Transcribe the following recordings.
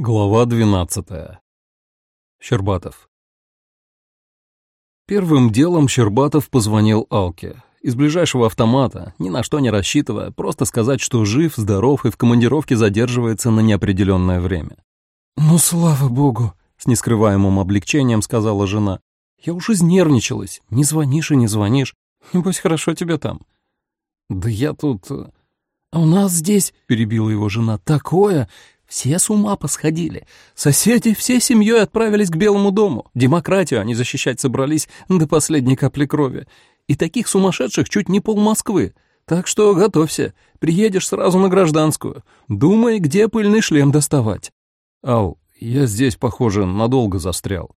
Глава 12. Щербатов. Первым делом Щербатов позвонил Алке. Из ближайшего автомата, ни на что не рассчитывая, просто сказать, что жив, здоров и в командировке задерживается на неопределенное время. «Ну, слава богу», — с нескрываемым облегчением сказала жена. «Я уж изнервничалась. Не звонишь и не звонишь. Небось, хорошо тебе там». «Да я тут...» «А у нас здесь», — перебила его жена, — «такое...» Все с ума посходили. Соседи всей семьей отправились к Белому дому. Демократию они защищать собрались до последней капли крови. И таких сумасшедших чуть не пол Москвы. Так что готовься. Приедешь сразу на гражданскую. Думай, где пыльный шлем доставать. Ал, я здесь, похоже, надолго застрял.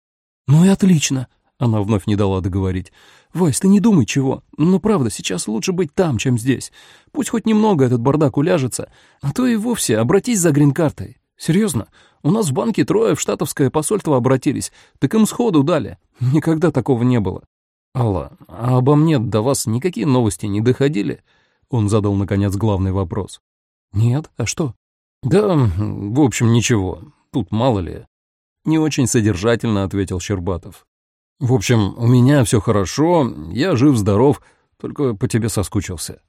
Ну и отлично. Она вновь не дала договорить. «Вась, ты не думай чего. Ну, правда, сейчас лучше быть там, чем здесь. Пусть хоть немного этот бардак уляжется, а то и вовсе обратись за грин-картой. Серьезно, у нас в банке трое в штатовское посольство обратились, так им сходу дали. Никогда такого не было». «Алла, а обо мне до вас никакие новости не доходили?» Он задал, наконец, главный вопрос. «Нет, а что?» «Да, в общем, ничего. Тут мало ли». Не очень содержательно ответил Щербатов. В общем, у меня все хорошо, я жив-здоров, только по тебе соскучился».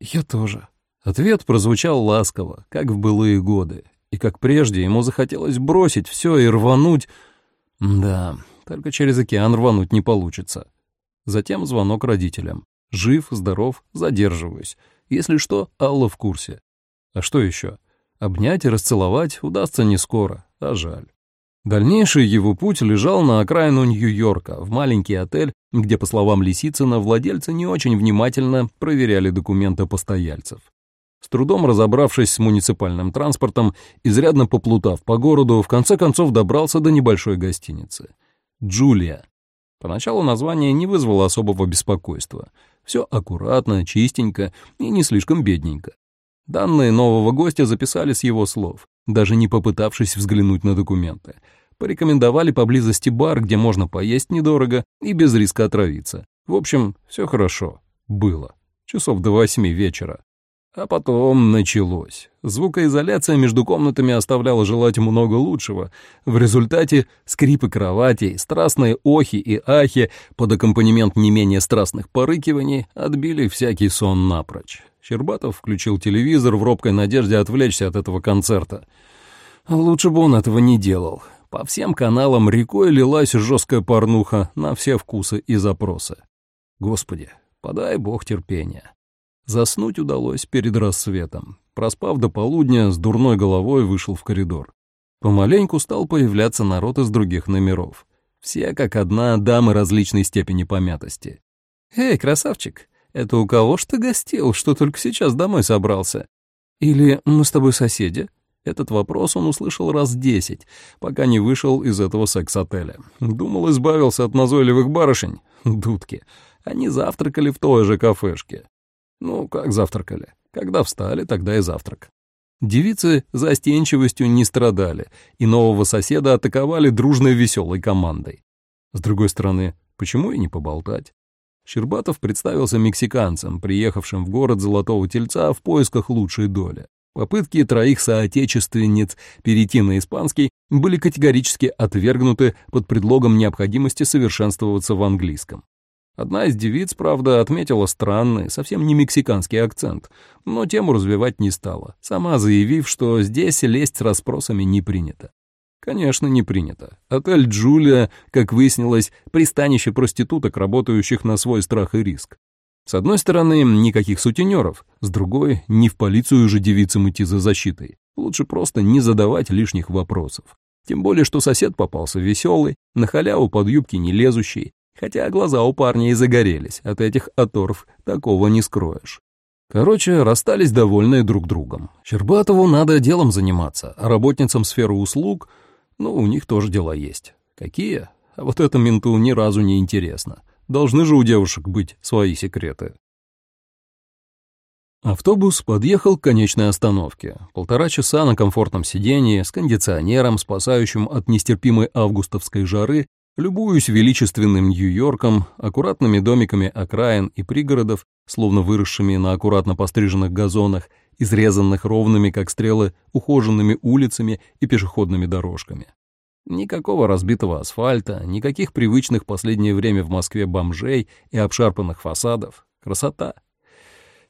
«Я тоже». Ответ прозвучал ласково, как в былые годы, и как прежде ему захотелось бросить все и рвануть. Да, только через океан рвануть не получится. Затем звонок родителям. Жив, здоров, задерживаюсь. Если что, Алла в курсе. А что еще? Обнять и расцеловать удастся не скоро, а жаль. Дальнейший его путь лежал на окраину Нью-Йорка, в маленький отель, где, по словам Лисицына, владельцы не очень внимательно проверяли документы постояльцев. С трудом разобравшись с муниципальным транспортом, изрядно поплутав по городу, в конце концов добрался до небольшой гостиницы. «Джулия». Поначалу название не вызвало особого беспокойства. Все аккуратно, чистенько и не слишком бедненько. Данные нового гостя записали с его слов, даже не попытавшись взглянуть на документы. Порекомендовали поблизости бар, где можно поесть недорого и без риска отравиться. В общем, все хорошо. Было. Часов до восьми вечера. А потом началось. Звукоизоляция между комнатами оставляла желать много лучшего. В результате скрипы кроватей, страстные охи и ахи под аккомпанемент не менее страстных порыкиваний отбили всякий сон напрочь. Щербатов включил телевизор в робкой надежде отвлечься от этого концерта. Лучше бы он этого не делал. По всем каналам рекой лилась жесткая порнуха на все вкусы и запросы. Господи, подай бог терпения. Заснуть удалось перед рассветом. Проспав до полудня, с дурной головой вышел в коридор. Помаленьку стал появляться народ из других номеров. Все как одна дамы различной степени помятости. «Эй, красавчик, это у кого ж ты гостил, что только сейчас домой собрался? Или мы с тобой соседи? Этот вопрос он услышал раз десять, пока не вышел из этого секс-отеля. Думал, избавился от назойливых барышень. Дудки. Они завтракали в той же кафешке. Ну, как завтракали? Когда встали, тогда и завтрак. Девицы застенчивостью не страдали, и нового соседа атаковали дружной веселой командой. С другой стороны, почему и не поболтать? Щербатов представился мексиканцем, приехавшим в город Золотого Тельца в поисках лучшей доли. Попытки троих соотечественниц перейти на испанский были категорически отвергнуты под предлогом необходимости совершенствоваться в английском. Одна из девиц, правда, отметила странный, совсем не мексиканский акцент, но тему развивать не стала, сама заявив, что здесь лезть с расспросами не принято. Конечно, не принято. Отель «Джулия», как выяснилось, пристанище проституток, работающих на свой страх и риск. С одной стороны, никаких сутенеров, с другой, не в полицию же девицам идти за защитой. Лучше просто не задавать лишних вопросов. Тем более, что сосед попался веселый, на халяву под юбки не лезущий, хотя глаза у парня и загорелись, от этих оторв такого не скроешь. Короче, расстались довольные друг другом. Щербатову надо делом заниматься, а работницам сферы услуг — ну, у них тоже дела есть. Какие? А вот это менту ни разу не интересно. Должны же у девушек быть свои секреты. Автобус подъехал к конечной остановке. Полтора часа на комфортном сидении, с кондиционером, спасающим от нестерпимой августовской жары, Любуюсь величественным Нью-Йорком, аккуратными домиками окраин и пригородов, словно выросшими на аккуратно постриженных газонах, изрезанных ровными, как стрелы, ухоженными улицами и пешеходными дорожками. Никакого разбитого асфальта, никаких привычных последнее время в Москве бомжей и обшарпанных фасадов. Красота.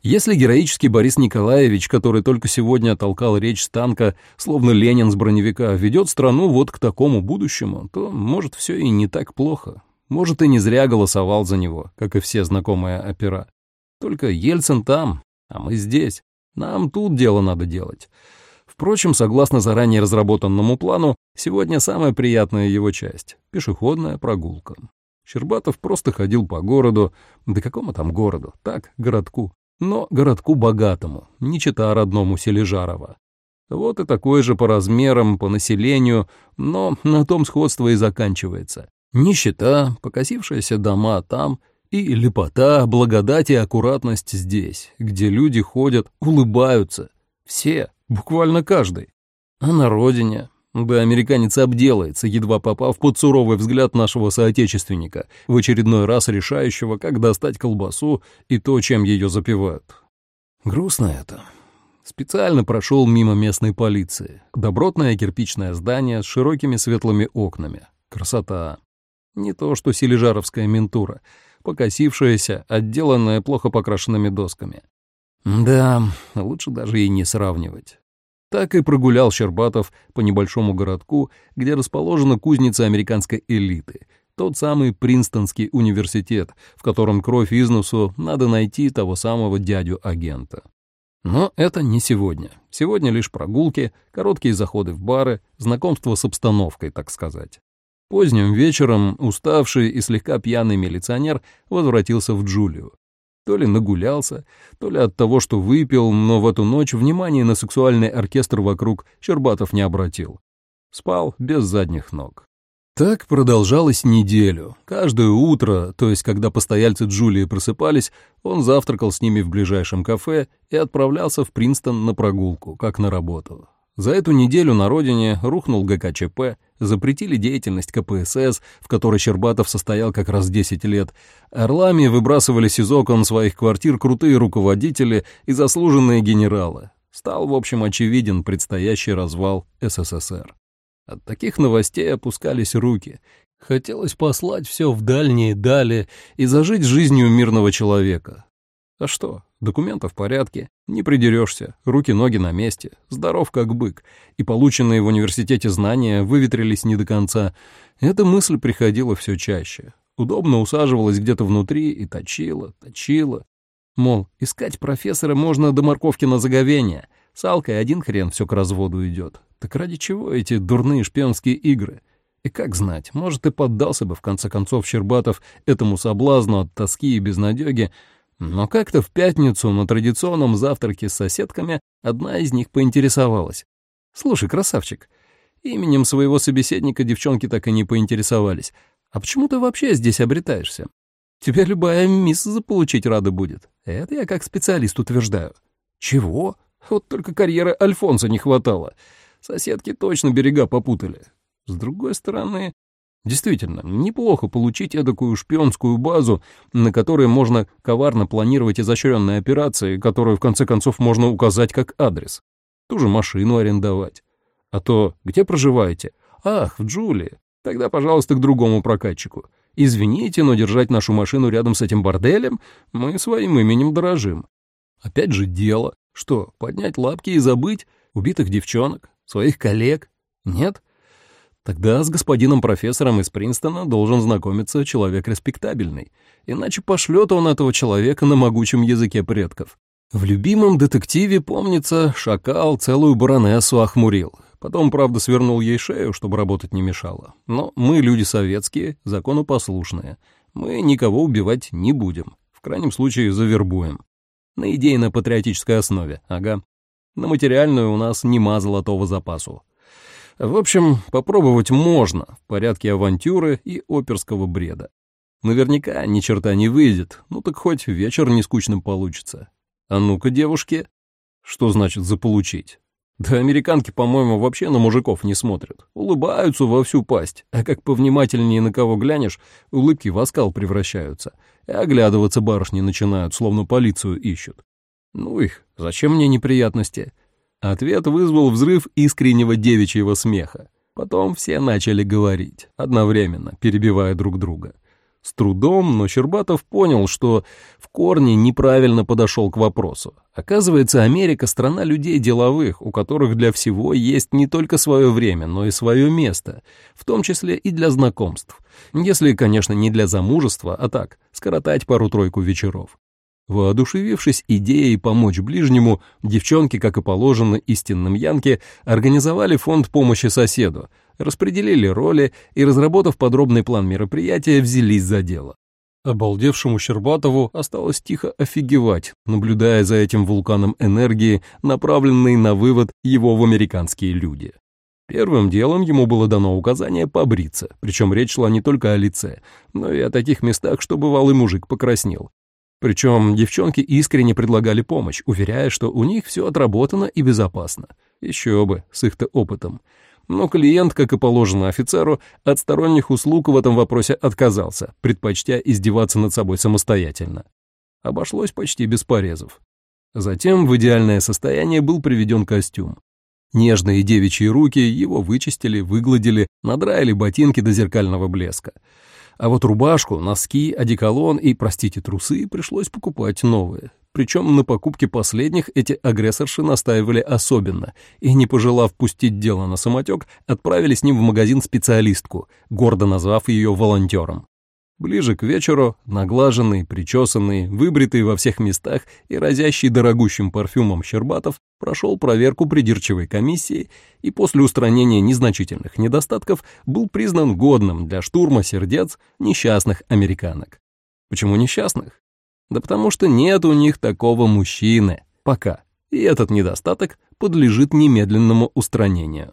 Если героический Борис Николаевич, который только сегодня толкал речь с танка, словно Ленин с броневика, ведет страну вот к такому будущему, то, может, все и не так плохо. Может, и не зря голосовал за него, как и все знакомые опера. Только Ельцин там, а мы здесь. Нам тут дело надо делать. Впрочем, согласно заранее разработанному плану, сегодня самая приятная его часть — пешеходная прогулка. Щербатов просто ходил по городу, да какому там городу, так, городку но городку богатому, не чита родному Сележарова. Вот и такой же по размерам, по населению, но на том сходство и заканчивается. Нищета, покосившиеся дома там и лепота, благодать и аккуратность здесь, где люди ходят, улыбаются. Все, буквально каждый. А на родине да американец обделается, едва попав под суровый взгляд нашего соотечественника, в очередной раз решающего, как достать колбасу и то, чем ее запивают. Грустно это. Специально прошел мимо местной полиции. Добротное кирпичное здание с широкими светлыми окнами. Красота. Не то, что сележаровская ментура, покосившаяся, отделанная плохо покрашенными досками. Да, лучше даже и не сравнивать. Так и прогулял Щербатов по небольшому городку, где расположена кузница американской элиты, тот самый Принстонский университет, в котором кровь из носу надо найти того самого дядю-агента. Но это не сегодня. Сегодня лишь прогулки, короткие заходы в бары, знакомство с обстановкой, так сказать. Поздним вечером уставший и слегка пьяный милиционер возвратился в Джулию. То ли нагулялся, то ли от того, что выпил, но в эту ночь внимание на сексуальный оркестр вокруг Щербатов не обратил. Спал без задних ног. Так продолжалось неделю. Каждое утро, то есть когда постояльцы Джулии просыпались, он завтракал с ними в ближайшем кафе и отправлялся в Принстон на прогулку, как на работу. За эту неделю на родине рухнул ГКЧП, запретили деятельность КПСС, в которой Щербатов состоял как раз 10 лет. Орлами выбрасывались из окон своих квартир крутые руководители и заслуженные генералы. Стал, в общем, очевиден предстоящий развал СССР. От таких новостей опускались руки. Хотелось послать все в дальние дали и зажить жизнью мирного человека. А что, документов в порядке, не придерешься, руки-ноги на месте, здоров как бык, и полученные в университете знания выветрились не до конца. Эта мысль приходила все чаще. Удобно усаживалась где-то внутри и точила, точила. Мол, искать профессора можно до морковки на заговение. С Алкой один хрен все к разводу идет. Так ради чего эти дурные шпионские игры? И как знать, может, и поддался бы в конце концов Щербатов этому соблазну от тоски и безнадёги, но как-то в пятницу на традиционном завтраке с соседками одна из них поинтересовалась. «Слушай, красавчик, именем своего собеседника девчонки так и не поинтересовались. А почему ты вообще здесь обретаешься? Тебя любая мисс заполучить рада будет. Это я как специалист утверждаю». «Чего? Вот только карьеры Альфонса не хватало. Соседки точно берега попутали. С другой стороны, Действительно, неплохо получить эдакую шпионскую базу, на которой можно коварно планировать изощренные операции, которую в конце концов можно указать как адрес. Ту же машину арендовать. А то где проживаете? Ах, в Джулии. Тогда, пожалуйста, к другому прокатчику. Извините, но держать нашу машину рядом с этим борделем мы своим именем дорожим. Опять же дело. Что, поднять лапки и забыть? Убитых девчонок? Своих коллег? Нет? Тогда с господином профессором из Принстона должен знакомиться человек респектабельный, иначе пошлет он этого человека на могучем языке предков. В любимом детективе, помнится, шакал целую баронессу охмурил. Потом, правда, свернул ей шею, чтобы работать не мешало. Но мы люди советские, законопослушные. Мы никого убивать не будем. В крайнем случае завербуем. На идейно-патриотической основе, ага. На материальную у нас нема золотого запасу. В общем, попробовать можно в порядке авантюры и оперского бреда. Наверняка ни черта не выйдет, ну так хоть вечер не скучным получится. А ну-ка, девушки, что значит заполучить? Да американки, по-моему, вообще на мужиков не смотрят. Улыбаются во всю пасть, а как повнимательнее на кого глянешь, улыбки в оскал превращаются. И оглядываться барышни начинают, словно полицию ищут. Ну их, зачем мне неприятности? Ответ вызвал взрыв искреннего девичьего смеха. Потом все начали говорить, одновременно, перебивая друг друга. С трудом, но Щербатов понял, что в корне неправильно подошел к вопросу. Оказывается, Америка — страна людей деловых, у которых для всего есть не только свое время, но и свое место, в том числе и для знакомств. Если, конечно, не для замужества, а так, скоротать пару-тройку вечеров. Воодушевившись идеей помочь ближнему, девчонки, как и положено истинным Янке, организовали фонд помощи соседу — распределили роли и, разработав подробный план мероприятия, взялись за дело. Обалдевшему Щербатову осталось тихо офигевать, наблюдая за этим вулканом энергии, направленной на вывод его в американские люди. Первым делом ему было дано указание побриться, причем речь шла не только о лице, но и о таких местах, что бывалый мужик покраснел. Причем девчонки искренне предлагали помощь, уверяя, что у них все отработано и безопасно. Еще бы, с их-то опытом но клиент, как и положено офицеру, от сторонних услуг в этом вопросе отказался, предпочтя издеваться над собой самостоятельно. Обошлось почти без порезов. Затем в идеальное состояние был приведен костюм. Нежные девичьи руки его вычистили, выгладили, надраили ботинки до зеркального блеска. А вот рубашку, носки, одеколон и, простите, трусы пришлось покупать новые. Причем на покупке последних эти агрессорши настаивали особенно, и, не пожелав пустить дело на самотек, отправили с ним в магазин специалистку, гордо назвав ее волонтером. Ближе к вечеру, наглаженный, причесанный, выбритый во всех местах и разящий дорогущим парфюмом Щербатов прошел проверку придирчивой комиссии и после устранения незначительных недостатков был признан годным для штурма сердец несчастных американок. Почему несчастных? Да потому что нет у них такого мужчины. Пока. И этот недостаток подлежит немедленному устранению.